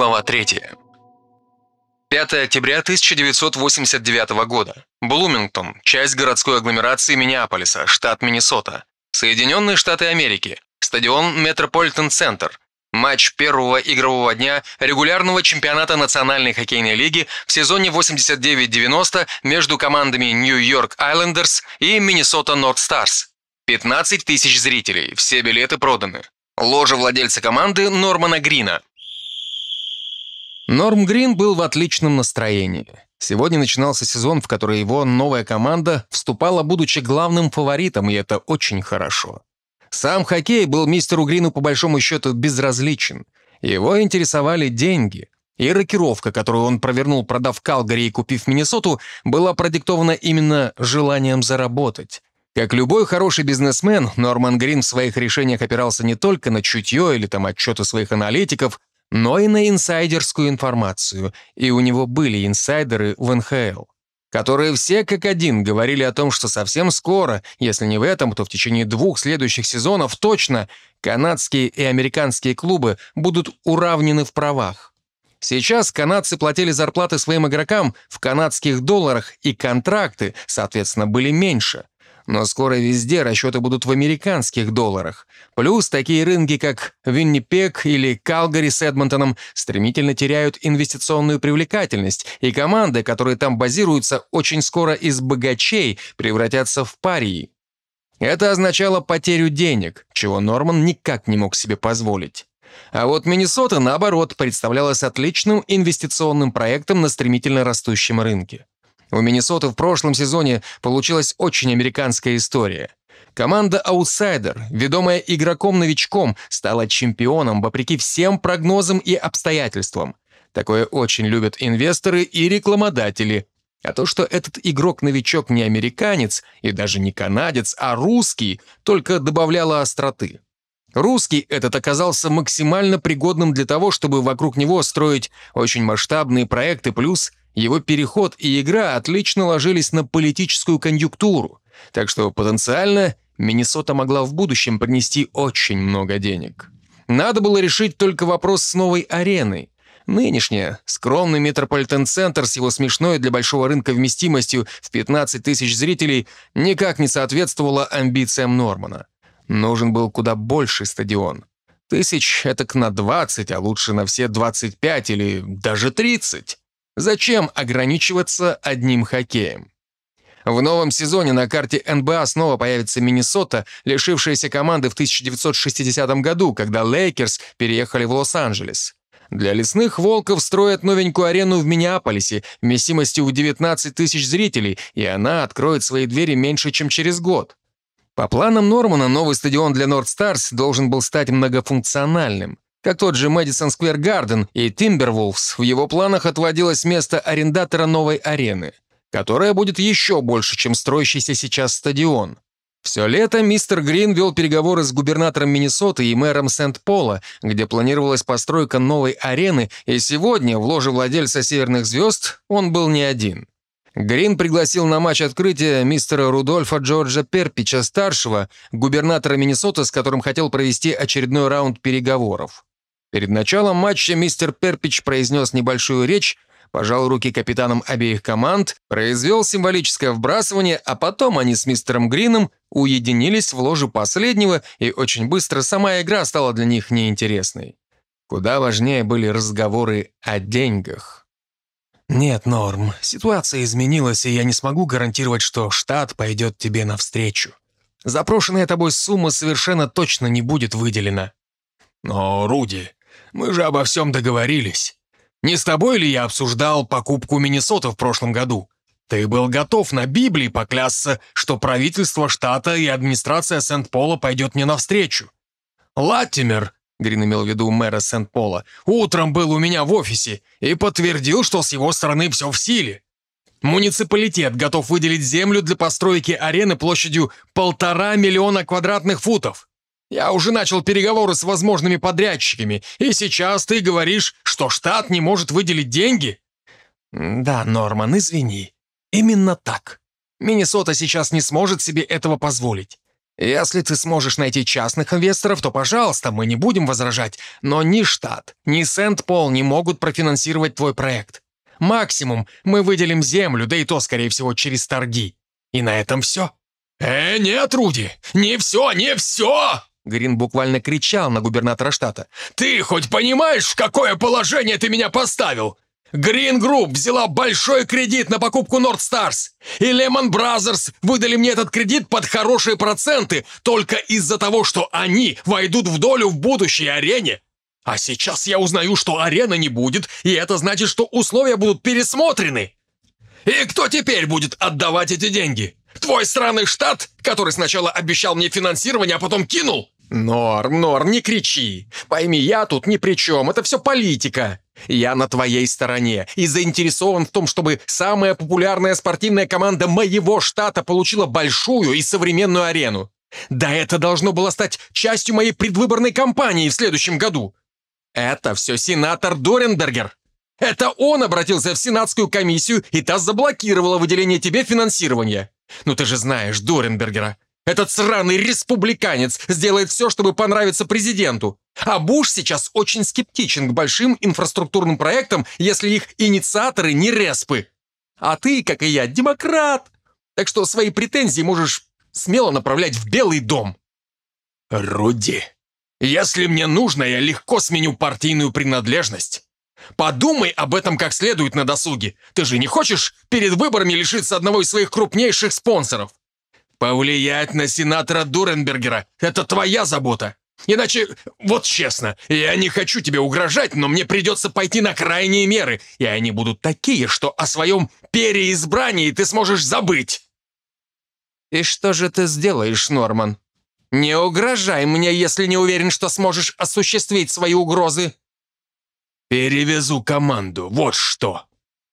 Глава 3. 5 октября 1989 года. Блумингтон, часть городской агломерации Миннеаполиса, штат Миннесота. Соединенные Штаты Америки. Стадион Метрополитен Центр. Матч первого игрового дня регулярного чемпионата Национальной хоккейной лиги в сезоне 89-90 между командами Нью-Йорк Айлендерс и Миннесота Норд Старс. 15 тысяч зрителей, все билеты проданы. Ложа владельца команды Нормана Грина. Норм Грин был в отличном настроении. Сегодня начинался сезон, в который его новая команда вступала, будучи главным фаворитом, и это очень хорошо. Сам хоккей был мистеру Грину по большому счету безразличен. Его интересовали деньги. И рокировка, которую он провернул, продав Калгари и купив Миннесоту, была продиктована именно желанием заработать. Как любой хороший бизнесмен, Норман Грин в своих решениях опирался не только на чутье или там отчеты своих аналитиков, но и на инсайдерскую информацию, и у него были инсайдеры в НХЛ, которые все как один говорили о том, что совсем скоро, если не в этом, то в течение двух следующих сезонов точно канадские и американские клубы будут уравнены в правах. Сейчас канадцы платили зарплаты своим игрокам в канадских долларах, и контракты, соответственно, были меньше. Но скоро везде расчеты будут в американских долларах. Плюс такие рынки, как Виннипек или Калгари с Эдмонтоном, стремительно теряют инвестиционную привлекательность, и команды, которые там базируются, очень скоро из богачей превратятся в парии. Это означало потерю денег, чего Норман никак не мог себе позволить. А вот Миннесота, наоборот, представлялась отличным инвестиционным проектом на стремительно растущем рынке. У Миннесоты в прошлом сезоне получилась очень американская история. Команда «Аутсайдер», ведомая игроком-новичком, стала чемпионом вопреки всем прогнозам и обстоятельствам. Такое очень любят инвесторы и рекламодатели. А то, что этот игрок-новичок не американец и даже не канадец, а русский, только добавляло остроты. Русский этот оказался максимально пригодным для того, чтобы вокруг него строить очень масштабные проекты, плюс его переход и игра отлично ложились на политическую конъюнктуру, так что потенциально Миннесота могла в будущем принести очень много денег. Надо было решить только вопрос с новой ареной. Нынешняя, скромный метрополитен-центр с его смешной для большого рынка вместимостью в 15 тысяч зрителей никак не соответствовала амбициям Нормана. Нужен был куда больший стадион. Тысяч этак на 20, а лучше на все 25 или даже 30. Зачем ограничиваться одним хоккеем? В новом сезоне на карте НБА снова появится Миннесота, лишившаяся команды в 1960 году, когда Лейкерс переехали в Лос-Анджелес. Для лесных волков строят новенькую арену в Миннеаполисе вместимостью в 19 тысяч зрителей, и она откроет свои двери меньше, чем через год. По планам Нормана, новый стадион для Норд Старс должен был стать многофункциональным. Как тот же Мэдисон Сквер Гарден и Тимбервулфс, в его планах отводилось место арендатора новой арены, которая будет еще больше, чем строящийся сейчас стадион. Все лето мистер Грин вел переговоры с губернатором Миннесоты и мэром Сент-Пола, где планировалась постройка новой арены, и сегодня в ложе владельца «Северных звезд» он был не один. Грин пригласил на матч открытия мистера Рудольфа Джорджа Перпича-старшего, губернатора Миннесоты, с которым хотел провести очередной раунд переговоров. Перед началом матча мистер Перпич произнес небольшую речь, пожал руки капитанам обеих команд, произвел символическое вбрасывание, а потом они с мистером Грином уединились в ложе последнего, и очень быстро сама игра стала для них неинтересной. Куда важнее были разговоры о деньгах. «Нет, Норм, ситуация изменилась, и я не смогу гарантировать, что штат пойдет тебе навстречу. Запрошенная тобой сумма совершенно точно не будет выделена». «Но, Руди, мы же обо всем договорились. Не с тобой ли я обсуждал покупку Миннесоты в прошлом году? Ты был готов на Библии поклясться, что правительство штата и администрация Сент-Пола пойдет мне навстречу. Латтимер, Грин имел в виду мэра Сент-Пола, утром был у меня в офисе и подтвердил, что с его стороны все в силе. Муниципалитет готов выделить землю для постройки арены площадью полтора миллиона квадратных футов. Я уже начал переговоры с возможными подрядчиками, и сейчас ты говоришь, что штат не может выделить деньги?» «Да, Норман, извини. Именно так. Миннесота сейчас не сможет себе этого позволить. Если ты сможешь найти частных инвесторов, то, пожалуйста, мы не будем возражать. Но ни штат, ни Сент-Пол не могут профинансировать твой проект. Максимум мы выделим землю, да и то, скорее всего, через торги. И на этом все. «Э, нет, Руди, не все, не все!» Грин буквально кричал на губернатора штата. «Ты хоть понимаешь, в какое положение ты меня поставил? Green Group взяла большой кредит на покупку Nord Stars, и Lehman Brothers выдали мне этот кредит под хорошие проценты только из-за того, что они войдут в долю в будущей арене. А сейчас я узнаю, что арены не будет, и это значит, что условия будут пересмотрены. И кто теперь будет отдавать эти деньги? Твой странный штат, который сначала обещал мне финансирование, а потом кинул? Норм, Норм, не кричи. Пойми, я тут ни при чем, это все политика. Я на твоей стороне и заинтересован в том, чтобы самая популярная спортивная команда моего штата получила большую и современную арену. Да это должно было стать частью моей предвыборной кампании в следующем году. Это все сенатор Доренбергер. Это он обратился в сенатскую комиссию, и та заблокировала выделение тебе финансирования. Ну ты же знаешь Доренбергера. Этот сраный республиканец сделает все, чтобы понравиться президенту. А Буш сейчас очень скептичен к большим инфраструктурным проектам, если их инициаторы не респы. А ты, как и я, демократ. Так что свои претензии можешь смело направлять в Белый дом. Руди, если мне нужно, я легко сменю партийную принадлежность. Подумай об этом как следует на досуге. Ты же не хочешь перед выборами лишиться одного из своих крупнейших спонсоров? Повлиять на сенатора Дуренбергера – это твоя забота. Иначе, вот честно, я не хочу тебе угрожать, но мне придется пойти на крайние меры, и они будут такие, что о своем переизбрании ты сможешь забыть. И что же ты сделаешь, Норман? Не угрожай мне, если не уверен, что сможешь осуществить свои угрозы. Перевезу команду, вот что.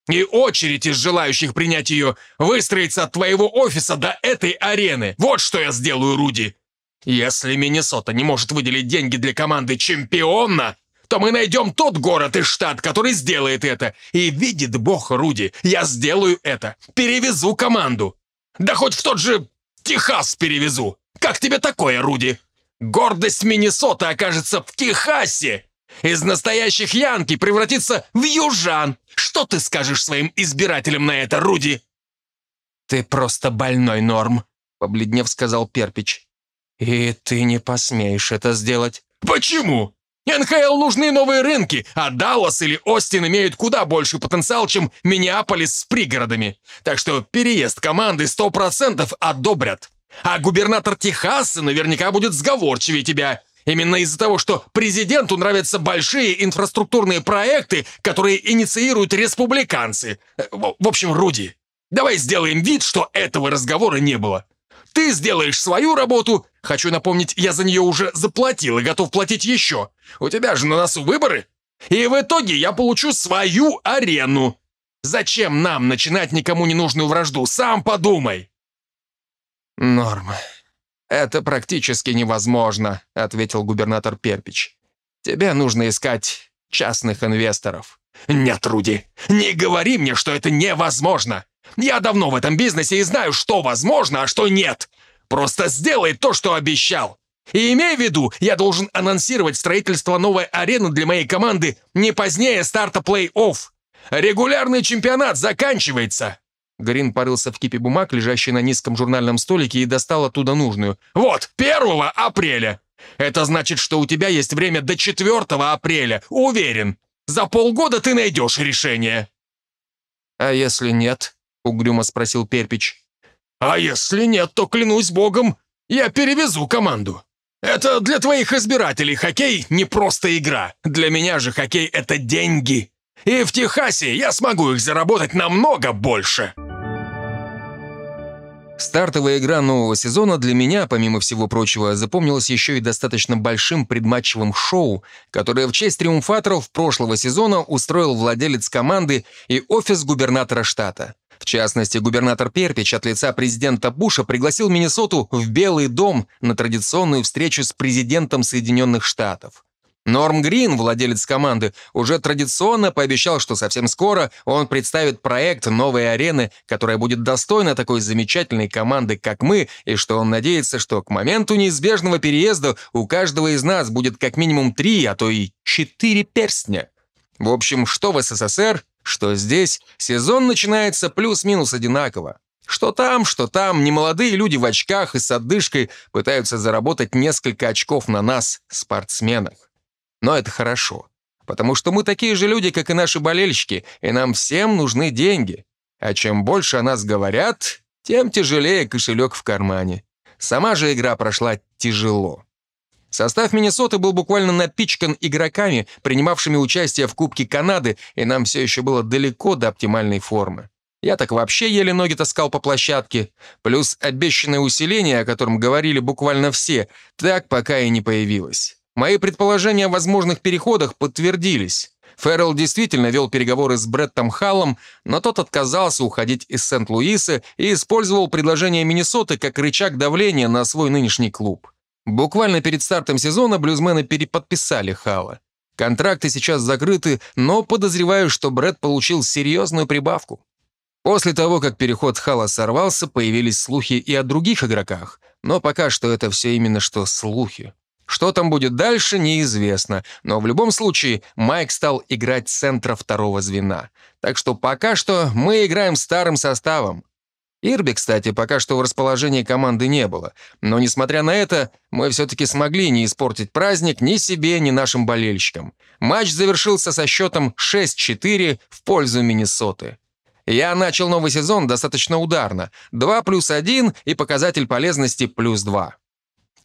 И очередь из желающих принять ее выстроится от твоего офиса до этой арены. Вот что я сделаю, Руди. Если Миннесота не может выделить деньги для команды чемпиона, то мы найдем тот город и штат, который сделает это. И видит бог, Руди, я сделаю это. Перевезу команду. Да хоть в тот же Техас перевезу. Как тебе такое, Руди? Гордость Миннесоты окажется в Техасе. Из настоящих янки превратится в южан. Что ты скажешь своим избирателям на это, Руди?» «Ты просто больной, Норм», — побледнев сказал Перпич. «И ты не посмеешь это сделать». «Почему? НХЛ нужны новые рынки, а Даллас или Остин имеют куда больше потенциал, чем Миннеаполис с пригородами. Так что переезд команды сто процентов одобрят. А губернатор Техаса наверняка будет сговорчивее тебя Именно из-за того, что президенту нравятся большие инфраструктурные проекты, которые инициируют республиканцы. Э, в общем, Руди, давай сделаем вид, что этого разговора не было. Ты сделаешь свою работу. Хочу напомнить, я за нее уже заплатил и готов платить еще. У тебя же на носу выборы. И в итоге я получу свою арену. Зачем нам начинать никому не нужную вражду? Сам подумай. Норма. «Это практически невозможно», — ответил губернатор Перпич. «Тебе нужно искать частных инвесторов». «Нет, Руди, не говори мне, что это невозможно. Я давно в этом бизнесе и знаю, что возможно, а что нет. Просто сделай то, что обещал. И имей в виду, я должен анонсировать строительство новой арены для моей команды не позднее старта плей-офф. Регулярный чемпионат заканчивается. Грин порылся в кипе бумаг, лежащей на низком журнальном столике, и достал оттуда нужную. «Вот, 1 апреля! Это значит, что у тебя есть время до 4 апреля, уверен. За полгода ты найдешь решение». «А если нет?» — угрюмо спросил Перпич. «А если нет, то, клянусь богом, я перевезу команду. Это для твоих избирателей хоккей не просто игра. Для меня же хоккей — это деньги. И в Техасе я смогу их заработать намного больше». Стартовая игра нового сезона для меня, помимо всего прочего, запомнилась еще и достаточно большим предматчевым шоу, которое в честь триумфаторов прошлого сезона устроил владелец команды и офис губернатора штата. В частности, губернатор Перпич от лица президента Буша пригласил Миннесоту в Белый дом на традиционную встречу с президентом Соединенных Штатов. Норм Грин, владелец команды, уже традиционно пообещал, что совсем скоро он представит проект новой арены, которая будет достойна такой замечательной команды, как мы, и что он надеется, что к моменту неизбежного переезда у каждого из нас будет как минимум три, а то и четыре перстня. В общем, что в СССР, что здесь, сезон начинается плюс-минус одинаково. Что там, что там, немолодые люди в очках и с отдышкой пытаются заработать несколько очков на нас, спортсменах. Но это хорошо, потому что мы такие же люди, как и наши болельщики, и нам всем нужны деньги. А чем больше о нас говорят, тем тяжелее кошелек в кармане. Сама же игра прошла тяжело. Состав Миннесоты был буквально напичкан игроками, принимавшими участие в Кубке Канады, и нам все еще было далеко до оптимальной формы. Я так вообще еле ноги таскал по площадке. Плюс обещанное усиление, о котором говорили буквально все, так пока и не появилось. Мои предположения о возможных переходах подтвердились. Феррелл действительно вел переговоры с Бреттом Халлом, но тот отказался уходить из Сент-Луиса и использовал предложение Миннесоты как рычаг давления на свой нынешний клуб. Буквально перед стартом сезона блюзмены переподписали Халла. Контракты сейчас закрыты, но подозреваю, что Бретт получил серьезную прибавку. После того, как переход Хала сорвался, появились слухи и о других игроках, но пока что это все именно что слухи. Что там будет дальше, неизвестно, но в любом случае Майк стал играть центра второго звена. Так что пока что мы играем старым составом. Ирби, кстати, пока что в расположении команды не было, но, несмотря на это, мы все-таки смогли не испортить праздник ни себе, ни нашим болельщикам. Матч завершился со счетом 6-4 в пользу Миннесоты. Я начал новый сезон достаточно ударно. 2 плюс 1 и показатель полезности плюс 2.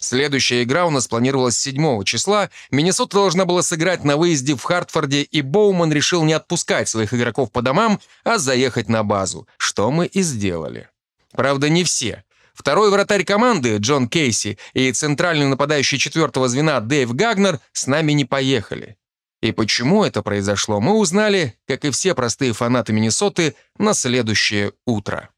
Следующая игра у нас планировалась 7 числа. Миннесота должна была сыграть на выезде в Хартфорде, и Боуман решил не отпускать своих игроков по домам, а заехать на базу, что мы и сделали. Правда, не все. Второй вратарь команды, Джон Кейси, и центральный нападающий четвертого звена Дэйв Гагнер с нами не поехали. И почему это произошло, мы узнали, как и все простые фанаты Миннесоты, на следующее утро.